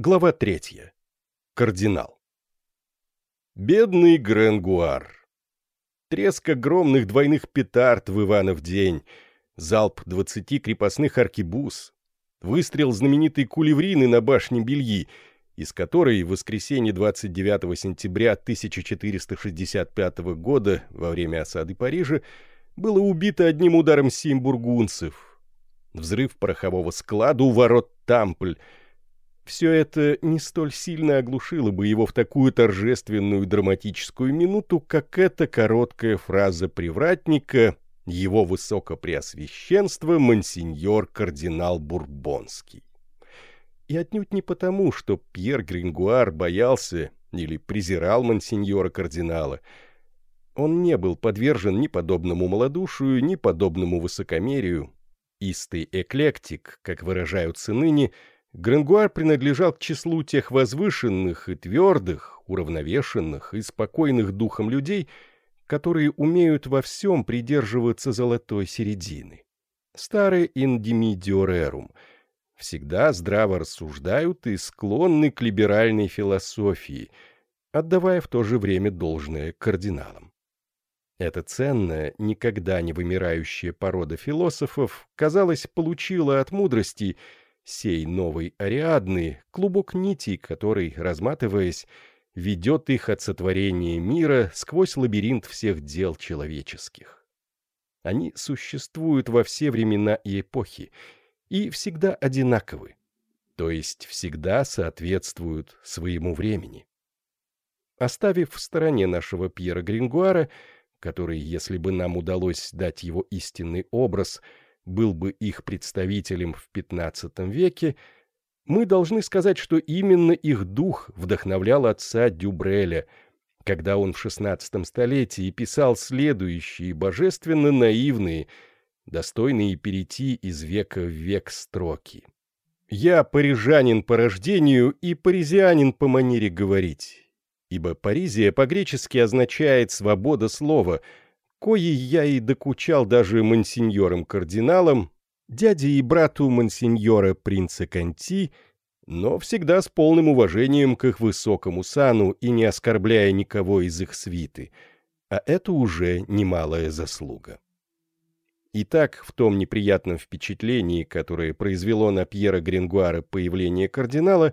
Глава третья. Кардинал. Бедный Гренгуар. Треск огромных двойных петард в Иванов день, залп двадцати крепостных аркебуз, выстрел знаменитой кулеврины на башне Бельи, из которой в воскресенье 29 сентября 1465 года во время осады Парижа было убито одним ударом семь бургунцев. Взрыв порохового склада у ворот Тампль — все это не столь сильно оглушило бы его в такую торжественную драматическую минуту, как эта короткая фраза привратника «Его высокопреосвященство монсеньор кардинал Бурбонский». И отнюдь не потому, что Пьер Грингуар боялся или презирал монсеньора кардинала. Он не был подвержен ни подобному малодушию, ни подобному высокомерию. Истый эклектик, как выражаются ныне, — Гренгуар принадлежал к числу тех возвышенных и твердых, уравновешенных и спокойных духом людей, которые умеют во всем придерживаться золотой середины. Старые индимидиорерум всегда здраво рассуждают и склонны к либеральной философии, отдавая в то же время должное кардиналам. Эта ценная, никогда не вымирающая порода философов, казалось, получила от мудрости – сей новой Ариадны, клубок нитей, который, разматываясь, ведет их от сотворения мира сквозь лабиринт всех дел человеческих. Они существуют во все времена и эпохи, и всегда одинаковы, то есть всегда соответствуют своему времени. Оставив в стороне нашего Пьера Грингуара, который, если бы нам удалось дать его истинный образ — был бы их представителем в XV веке, мы должны сказать, что именно их дух вдохновлял отца Дюбреля, когда он в XVI столетии писал следующие божественно наивные, достойные перейти из века в век строки. «Я парижанин по рождению и паризианин по манере говорить, ибо паризия по-гречески означает «свобода слова», коей я и докучал даже мансиньорам-кардиналам, дяде и брату мансиньора принца Канти, но всегда с полным уважением к их высокому сану и не оскорбляя никого из их свиты, а это уже немалая заслуга. Итак, в том неприятном впечатлении, которое произвело на Пьера Грингуара появление кардинала,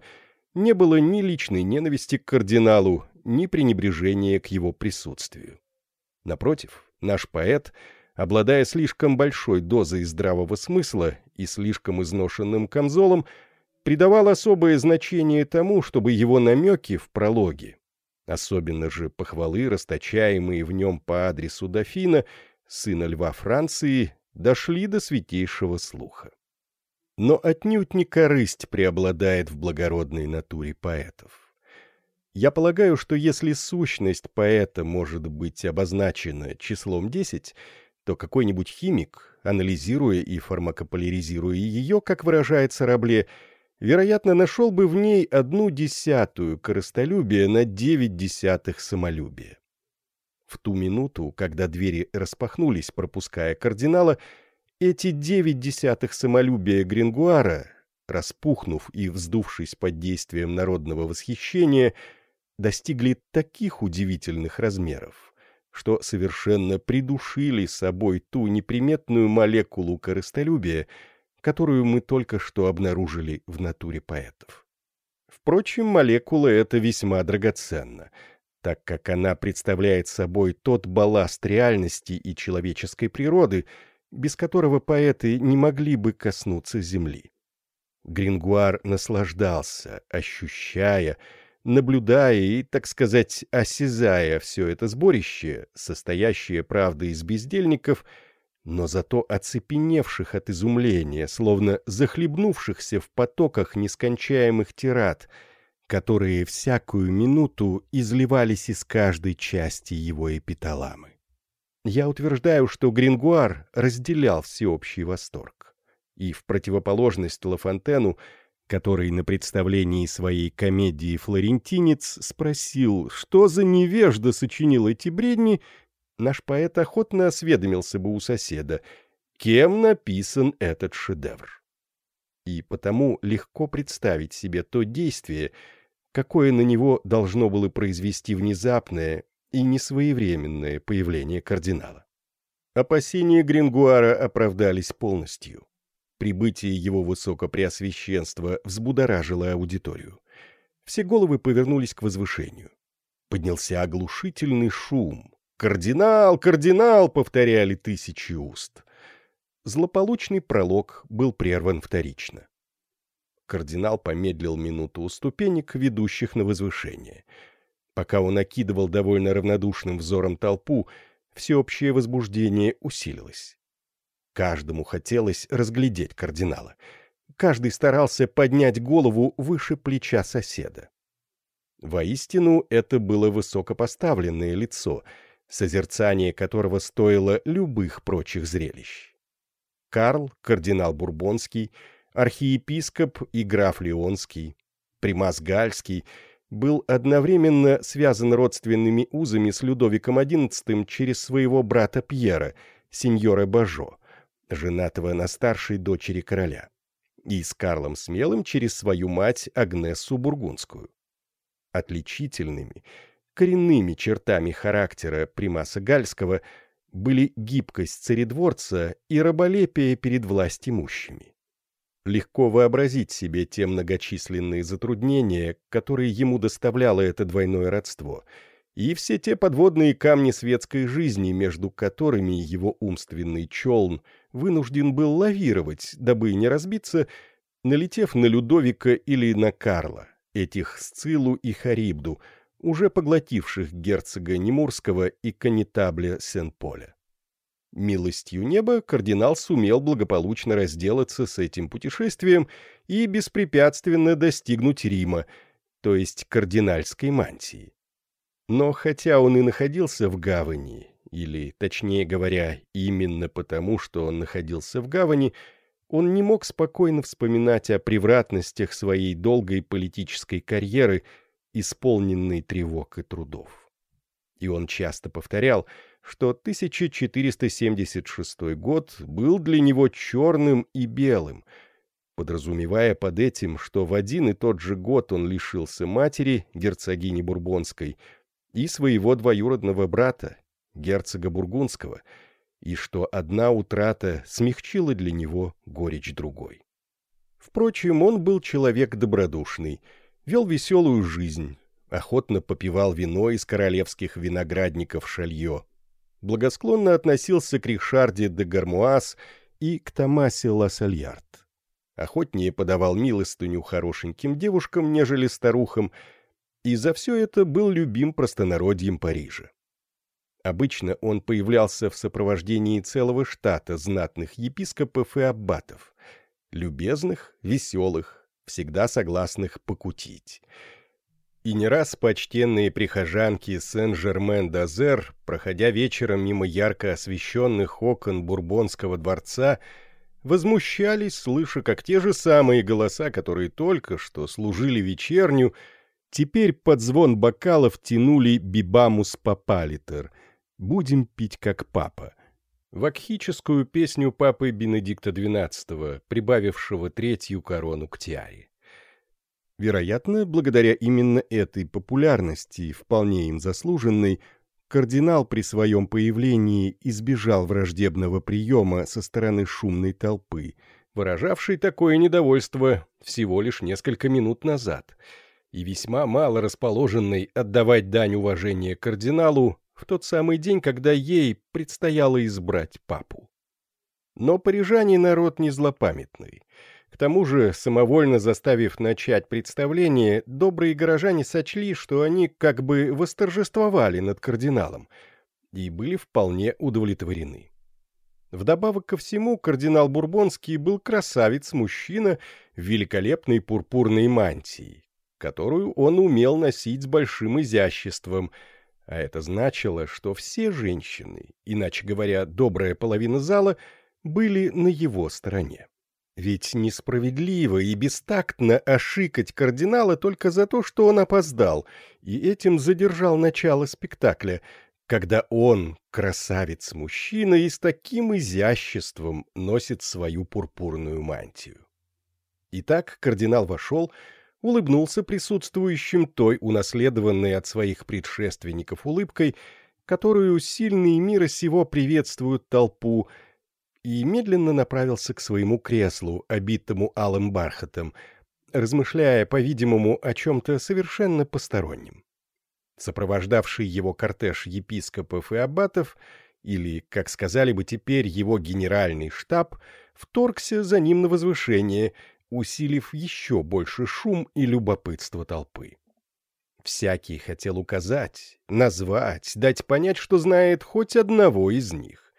не было ни личной ненависти к кардиналу, ни пренебрежения к его присутствию. Напротив, Наш поэт, обладая слишком большой дозой здравого смысла и слишком изношенным камзолом, придавал особое значение тому, чтобы его намеки в прологе, особенно же похвалы, расточаемые в нем по адресу дофина, сына льва Франции, дошли до святейшего слуха. Но отнюдь не корысть преобладает в благородной натуре поэтов. Я полагаю, что если сущность поэта может быть обозначена числом 10, то какой-нибудь химик, анализируя и фармакополяризируя ее, как выражается Рабле, вероятно, нашел бы в ней одну десятую корыстолюбия на девять десятых самолюбия. В ту минуту, когда двери распахнулись, пропуская кардинала, эти девять десятых самолюбия Грингуара, распухнув и вздувшись под действием народного восхищения, — достигли таких удивительных размеров, что совершенно придушили собой ту неприметную молекулу корыстолюбия, которую мы только что обнаружили в натуре поэтов. Впрочем, молекула эта весьма драгоценна, так как она представляет собой тот балласт реальности и человеческой природы, без которого поэты не могли бы коснуться земли. Грингуар наслаждался, ощущая, наблюдая и, так сказать, осязая все это сборище, состоящее, правда, из бездельников, но зато оцепеневших от изумления, словно захлебнувшихся в потоках нескончаемых тират, которые всякую минуту изливались из каждой части его эпиталамы. Я утверждаю, что Грингуар разделял всеобщий восторг. И в противоположность Лафонтену который на представлении своей комедии «Флорентинец» спросил, что за невежда сочинил эти бредни, наш поэт охотно осведомился бы у соседа, кем написан этот шедевр. и потому легко представить себе то действие, какое на него должно было произвести внезапное и несвоевременное появление кардинала. Опасения Грингуара оправдались полностью. Прибытие его высокопреосвященства взбудоражило аудиторию. Все головы повернулись к возвышению. Поднялся оглушительный шум. «Кардинал! Кардинал!» — повторяли тысячи уст. Злополучный пролог был прерван вторично. Кардинал помедлил минуту у ступенек, ведущих на возвышение. Пока он окидывал довольно равнодушным взором толпу, всеобщее возбуждение усилилось. Каждому хотелось разглядеть кардинала. Каждый старался поднять голову выше плеча соседа. Воистину, это было высокопоставленное лицо, созерцание которого стоило любых прочих зрелищ. Карл, кардинал Бурбонский, архиепископ и граф Леонский, примас Гальский — был одновременно связан родственными узами с Людовиком XI через своего брата Пьера, сеньора Бажо, женатого на старшей дочери короля, и с Карлом Смелым через свою мать Агнессу Бургундскую. Отличительными, коренными чертами характера примаса Гальского были гибкость царедворца и раболепие перед властимущими. Легко вообразить себе те многочисленные затруднения, которые ему доставляло это двойное родство, и все те подводные камни светской жизни, между которыми его умственный челн вынужден был лавировать, дабы не разбиться, налетев на Людовика или на Карла, этих Сцилу и Харибду, уже поглотивших герцога Немурского и канетабля Сен-Поля. Милостью неба кардинал сумел благополучно разделаться с этим путешествием и беспрепятственно достигнуть Рима, то есть кардинальской мантии. Но хотя он и находился в гавани, или, точнее говоря, именно потому, что он находился в гавани, он не мог спокойно вспоминать о превратностях своей долгой политической карьеры, исполненной тревог и трудов. И он часто повторял — что 1476 год был для него черным и белым, подразумевая под этим, что в один и тот же год он лишился матери, герцогини Бурбонской, и своего двоюродного брата, герцога Бургундского, и что одна утрата смягчила для него горечь другой. Впрочем, он был человек добродушный, вел веселую жизнь, охотно попивал вино из королевских виноградников Шалье, благосклонно относился к Ришарде де Гармуаз и к Томасе Лассальярд. Охотнее подавал милостыню хорошеньким девушкам, нежели старухам, и за все это был любим простонародьем Парижа. Обычно он появлялся в сопровождении целого штата знатных епископов и аббатов, любезных, веселых, всегда согласных покутить — и не раз почтенные прихожанки Сен-Жермен-д'Азер, проходя вечером мимо ярко освещенных окон Бурбонского дворца, возмущались, слыша, как те же самые голоса, которые только что служили вечерню, теперь под звон бокалов тянули «Бибамус папалитер» «Будем пить как папа», вакхическую песню папы Бенедикта XII, прибавившего третью корону к тиаре. Вероятно, благодаря именно этой популярности, вполне им заслуженной, кардинал при своем появлении избежал враждебного приема со стороны шумной толпы, выражавшей такое недовольство всего лишь несколько минут назад, и весьма мало расположенной отдавать дань уважения кардиналу в тот самый день, когда ей предстояло избрать папу. Но парижане народ не злопамятный — к тому же, самовольно заставив начать представление, добрые горожане сочли, что они как бы восторжествовали над кардиналом и были вполне удовлетворены. Вдобавок ко всему, кардинал Бурбонский был красавец-мужчина в великолепной пурпурной мантии, которую он умел носить с большим изяществом, а это значило, что все женщины, иначе говоря, добрая половина зала, были на его стороне. Ведь несправедливо и бестактно ошикать кардинала только за то, что он опоздал, и этим задержал начало спектакля, когда он, красавец-мужчина, и с таким изяществом носит свою пурпурную мантию. Итак, кардинал вошел, улыбнулся присутствующим той унаследованной от своих предшественников улыбкой, которую сильные мира сего приветствуют толпу, и медленно направился к своему креслу, обитому алым бархатом, размышляя, по-видимому, о чем-то совершенно постороннем. Сопровождавший его кортеж епископов и аббатов, или, как сказали бы теперь, его генеральный штаб, вторгся за ним на возвышение, усилив еще больше шум и любопытство толпы. Всякий хотел указать, назвать, дать понять, что знает хоть одного из них.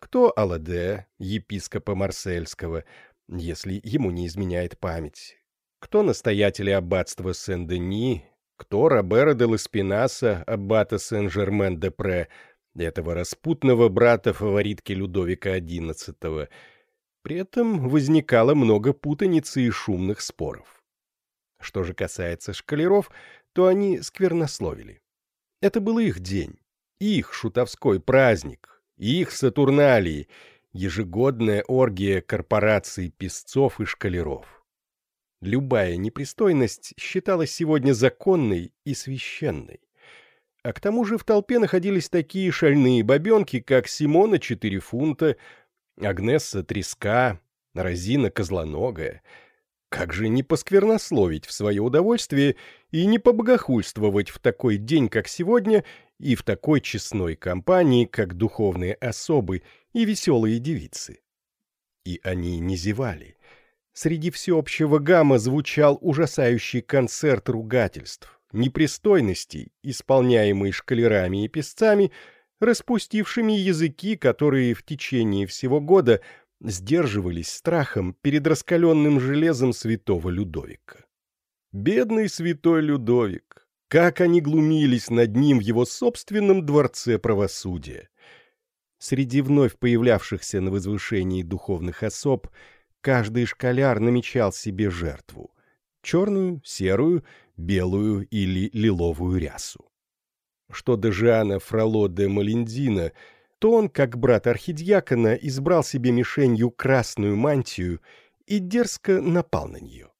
Кто Аладе, епископа Марсельского, если ему не изменяет память? Кто настоятели аббатства Сен-Дени? Кто Робера де Ласпинаса, аббата Сен-Жермен-де-Пре, этого распутного брата фаворитки Людовика XI? При этом возникало много путаницы и шумных споров. Что же касается шкалеров, то они сквернословили. Это был их день, их шутовской праздник, их Сатурналии, ежегодная оргия корпораций песцов и шкалеров. Любая непристойность считалась сегодня законной и священной. А к тому же в толпе находились такие шальные бабенки, как Симона Четыре фунта, Агнесса Треска, Розина Козлоногая — как же не посквернословить в свое удовольствие и не побогохульствовать в такой день, как сегодня, и в такой честной компании, как духовные особы и веселые девицы? И они не зевали. Среди всеобщего гамма звучал ужасающий концерт ругательств, непристойностей, исполняемый шкалерами и песцами, распустившими языки, которые в течение всего года – сдерживались страхом перед раскаленным железом святого Людовика. Бедный святой Людовик! Как они глумились над ним в его собственном дворце правосудия! Среди вновь появлявшихся на возвышении духовных особ каждый школяр намечал себе жертву — черную, серую, белую или лиловую рясу. Что до Жана Фроло де Малиндина — то он, как брат архидьякона, избрал себе мишенью красную мантию и дерзко напал на нее.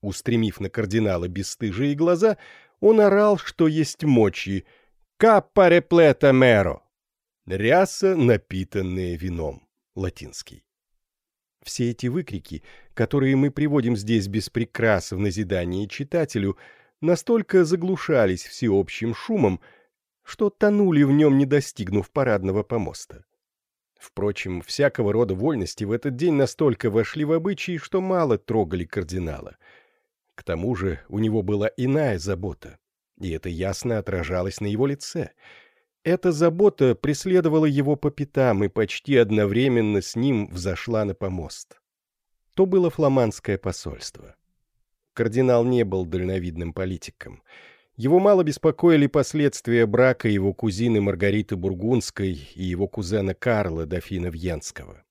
Устремив на кардинала бесстыжие глаза, он орал, что есть мочи «Каппа плета меро» — «Ряса, напитанная вином» — латинский. Все эти выкрики, которые мы приводим здесь без прикрас в назидание читателю, настолько заглушались всеобщим шумом, что тонули в нем, не достигнув парадного помоста. Впрочем, всякого рода вольности в этот день настолько вошли в обычаи, что мало трогали кардинала. К тому же у него была иная забота, и это ясно отражалось на его лице. Эта забота преследовала его по пятам и почти одновременно с ним взошла на помост. То было фламандское посольство. Кардинал не был дальновидным политиком — его мало беспокоили последствия брака его кузины Маргариты Бургундской и его кузена Карла, дофина Вьенского.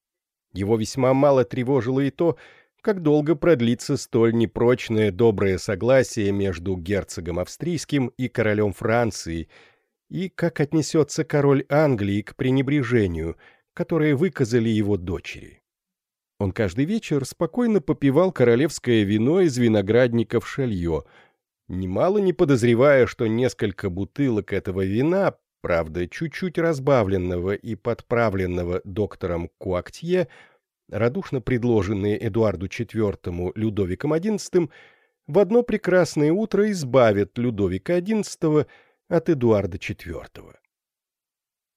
Его весьма мало тревожило и то, как долго продлится столь непрочное доброе согласие между герцогом австрийским и королем Франции, и как отнесется король Англии к пренебрежению, которое выказали его дочери. Он каждый вечер спокойно попивал королевское вино из виноградников Шелье — немало не подозревая, что несколько бутылок этого вина, правда, чуть-чуть разбавленного и подправленного доктором Куактье, радушно предложенные Эдуарду IV Людовиком XI, в одно прекрасное утро избавят Людовика XI от Эдуарда IV.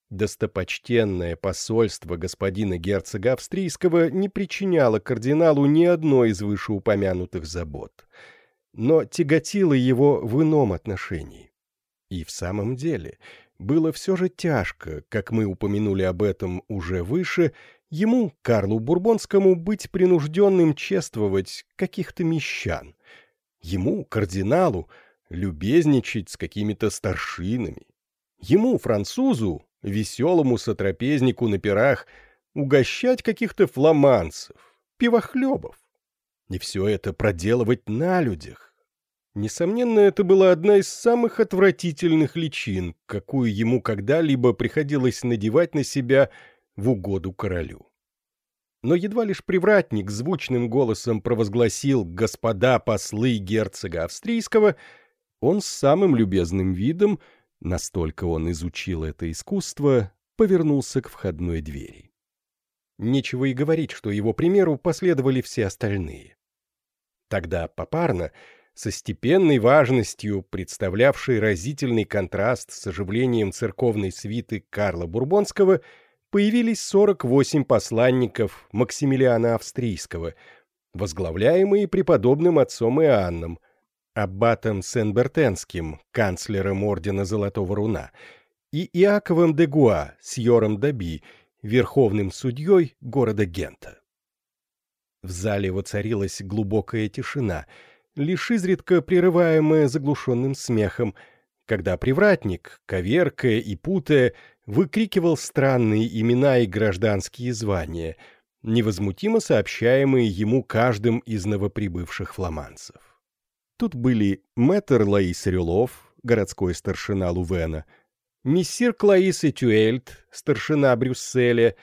Достопочтенное посольство господина герцога австрийского не причиняло кардиналу ни одной из вышеупомянутых забот — но тяготило его в ином отношении. И в самом деле было все же тяжко, как мы упомянули об этом уже выше, ему, Карлу Бурбонскому, быть принужденным чествовать каких-то мещан. Ему, кардиналу, любезничать с какими-то старшинами. Ему, французу, веселому сотрапезнику на пирах, угощать каких-то фламанцев, пивохлебов. И все это проделывать на людях. Несомненно, это была одна из самых отвратительных личин, какую ему когда-либо приходилось надевать на себя в угоду королю. Но едва лишь привратник звучным голосом провозгласил «господа послы герцога австрийского», он с самым любезным видом, настолько он изучил это искусство, повернулся к входной двери. Нечего и говорить, что его примеру последовали все остальные. Тогда попарно, со степенной важностью, представлявшей разительный контраст с оживлением церковной свиты Карла Бурбонского, появились 48 посланников Максимилиана Австрийского, возглавляемые преподобным отцом Иоанном, аббатом Сен-Бертенским, канцлером Ордена Золотого Руна, и Иаковом де Гуа, сьором Даби, верховным судьей города Гента. В зале воцарилась глубокая тишина, лишь изредка прерываемая заглушенным смехом, когда привратник, коверкая и путая, выкрикивал странные имена и гражданские звания, невозмутимо сообщаемые ему каждым из новоприбывших фламандцев. Тут были мэтр Лаис Рюлов, городской старшина Лувена, мессир Клаис Этюэльт, старшина Брюсселя,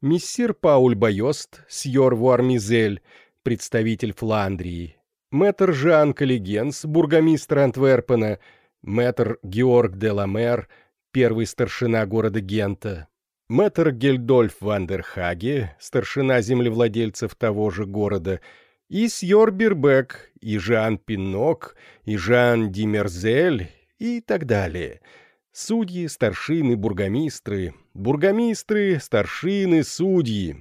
мессир Пауль Байост, сьор Вуармизель, представитель Фландрии, мэтр Жан Каллигенс, бургомистр Антверпена, мэтр Георг де Ламер, первый старшина города Гента, мэтр Гельдольф Вандерхаге, старшина землевладельцев того же города, и сьор Бирбек, и Жан Пинок, и Жан Димерзель, и так далее — Судьи, старшины, бургомистры, бургомистры, старшины, судьи.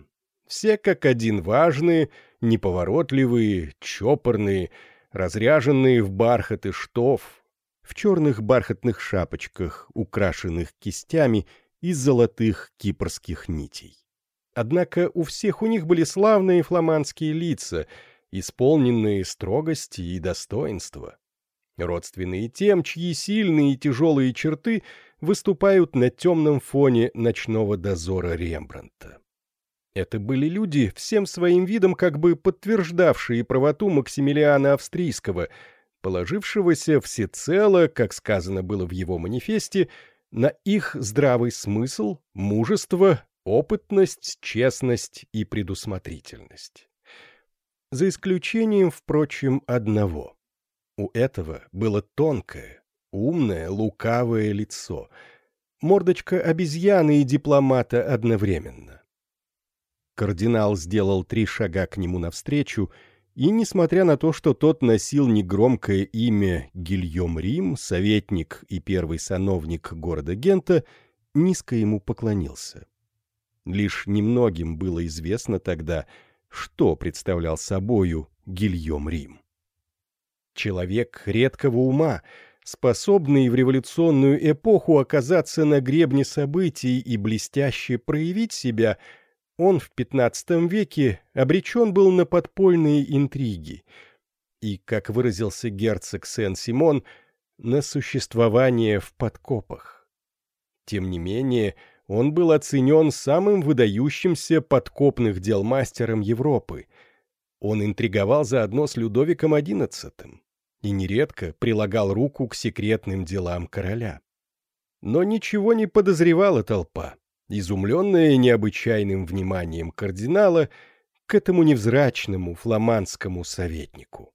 Все как один важные, неповоротливые, чопорные, разряженные в бархат и штоф, в черных бархатных шапочках, украшенных кистями из золотых кипрских нитей. Однако у всех у них были славные фламандские лица, исполненные строгости и достоинства родственные тем, чьи сильные и тяжелые черты выступают на темном фоне ночного дозора Рембрандта. Это были люди, всем своим видом как бы подтверждавшие правоту Максимилиана Австрийского, положившегося всецело, как сказано было в его манифесте, на их здравый смысл, мужество, опытность, честность и предусмотрительность. За исключением, впрочем, одного — у этого было тонкое, умное, лукавое лицо, мордочка обезьяны и дипломата одновременно. Кардинал сделал три шага к нему навстречу, и, несмотря на то, что тот носил негромкое имя Гильем Рим, советник и первый сановник города Гента, низко ему поклонился. Лишь немногим было известно тогда, что представлял собою Гильем Рим. Человек редкого ума, способный в революционную эпоху оказаться на гребне событий и блестяще проявить себя, он в XV веке обречен был на подпольные интриги и, как выразился герцог Сен-Симон, на существование в подкопах. Тем не менее, он был оценен самым выдающимся подкопных дел мастером Европы. Он интриговал заодно с Людовиком XI и нередко прилагал руку к секретным делам короля. Но ничего не подозревала толпа, изумленная необычайным вниманием кардинала к этому невзрачному фламандскому советнику.